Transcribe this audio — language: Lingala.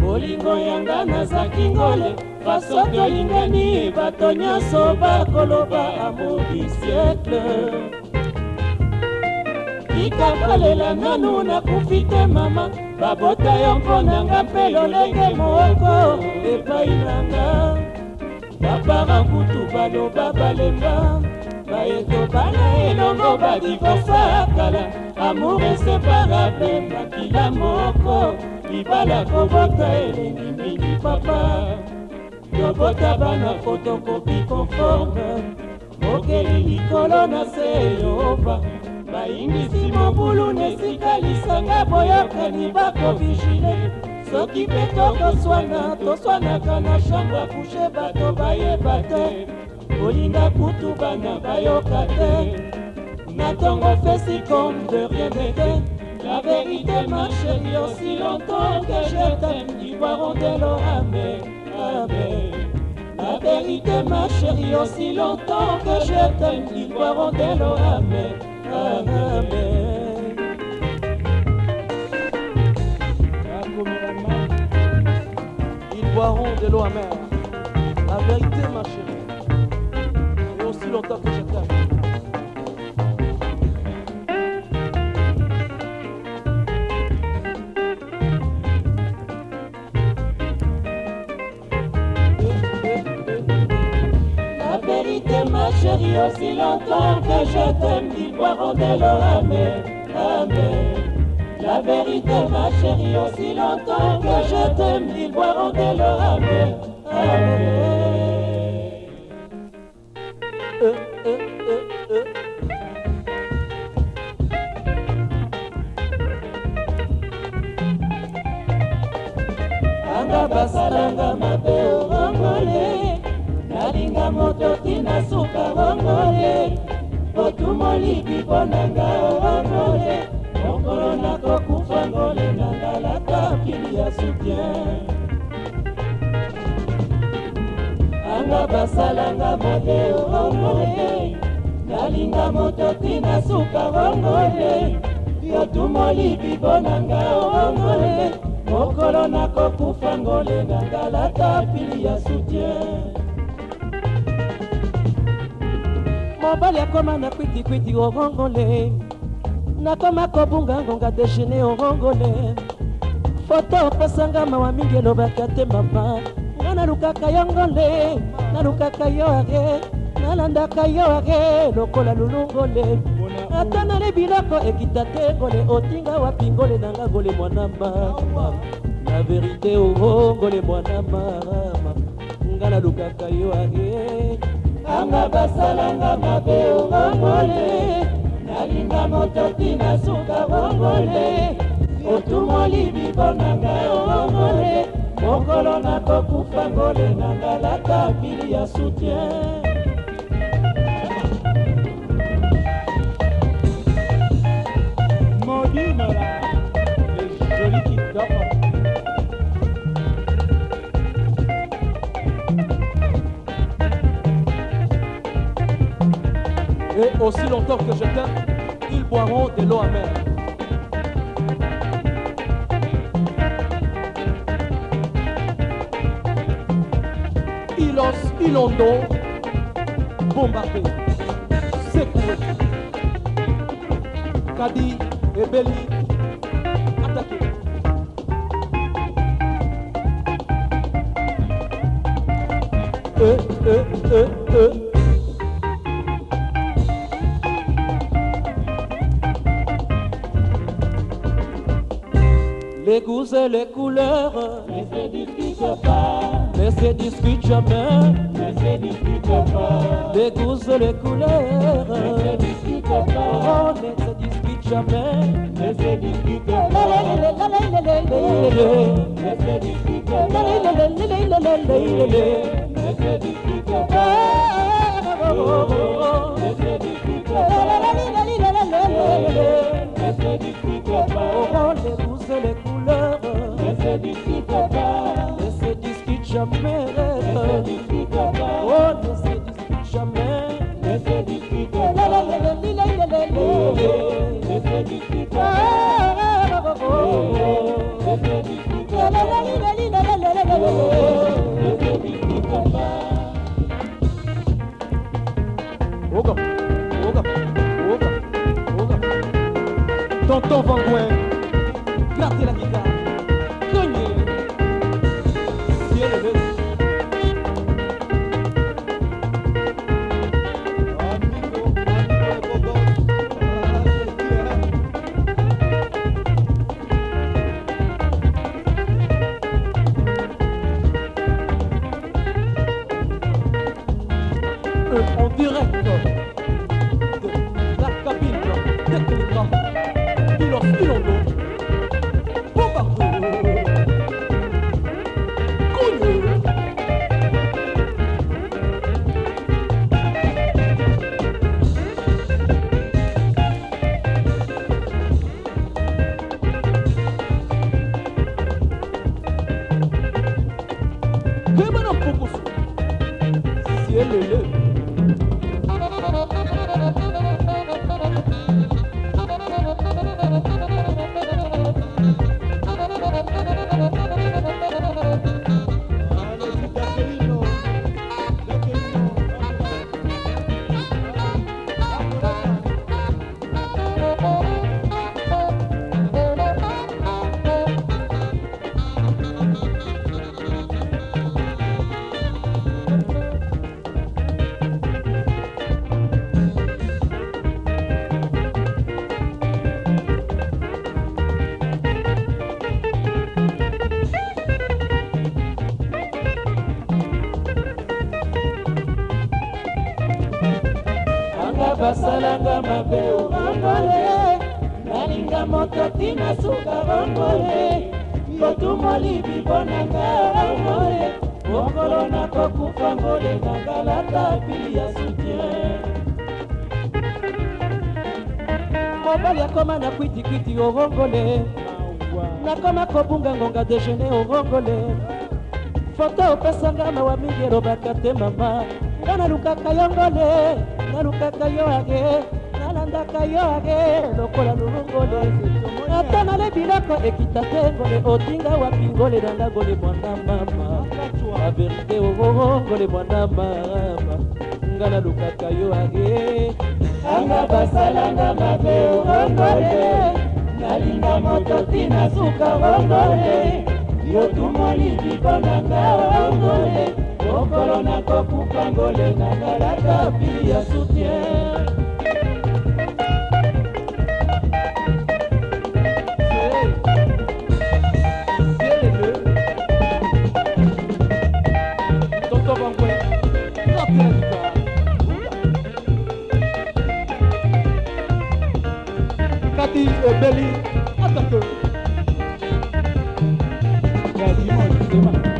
bolingo yanga nazaki ngole faso tolingani bato nyonso bakoloba amour du siècle ikakolela nanu nakufi te mama babota yo mpo nanga mpe lolenge moko epai nanga bapara kutu baloba balemba bayeto bana elongo badivosa kala amour esepara mpe makila moko libala kobota elingi mingi papa yobota bana kotokoki konforme mokeli likolo na se yoba bayingisi mobulu nesika lisanga boyokani bakovigile soki mpe tokoswana toswanaka na chambre akushe bato bayeba te kolinga kutu bana bayoka te na ntongo fesi comme de rien nete la vérité ma chérie aussi longtemps que je t'aime du poiron de l'orame amen La vérité, ma chérie, aussi longtemps que je t'aime, ils boiront de l'eau Ils boiront de l'eau amère. chérie, aussi longtemps que je t'aime, dis-moi le à amé. La vérité, ma chérie, aussi longtemps que je t'aime, dis-moi rendez-le à Euh, à Anda nalinga moto tina suka wongole otumolipi mpo na nga wongole mokolo nakokufa ngole na ngalaka akili ya soutien anga basalanga mabe wongole nalinga moto tina suka wongole yotumolipi mpo na nga wongole mokolo nakokufa ngole na ngalaka apili ya soutien mobali akoma na kwitikwiti orongole nakoma kobunga ngonga dejene orongole foto opesanga mawa mingi elobaka te mama nga nalukaka yo ngole nalukaka yo are nalandaka yo are lokola lulungole ata nali biloko ekita te ngole otinga wapi ngole nanga ngole mwanama na verite orongole oh, mwanama nga nalukaka yo are anga basalanga mabe obongole nalinga mototi na suka obongole otumoli bibonanga obongole mokolo nakokufa ngole nangalaka pili ya soutien aussi longtemps que je t'aime, ils boiront de l'eau amère. Ilos, Ilondo, bombardé, secoué. Kadi, Ebeli, attaqué. Euh, euh, euh, euh. Les goûts et les couleurs ne se discute pas. Ne se discute jamais. Ne se discute pas. Les goûts et les couleurs ne se discute pas. Oh, ne se discute jamais. Ne se discute pas. Ne se discutent pas. jamais rêve. Oh, ne se dispute jamais. Ne se dispute pas. Oh, ne se dispute pas. Oh, ne se dispute pas. direkt. tina suka bangole kotumoli biponanga ngole mokolo nakokufa ngole nakalata pili ya soutien mobali akoma na kwitikiti orongole nakoma kobunga ngonga dejeuner orongole foto opesanga mawa mingi elobaka te mama nga nalukaka yo ngole nalukaka yo age nalandaka yo age lokola lulungole ata nale biloko ekita te ngole otinga wapi ngole nanga ngole mwana mama na verite oo oh, oh, oh, ngole mwana mama nga nalukaka yo age anga basalanga mabe ongole nalinga moto tina suka ongole yotumoli libonanga ongole mokolo nakokuka ngole nakalaka pi ya soutien ti ebeli atako. Yàtí mọ̀ ní sèmà.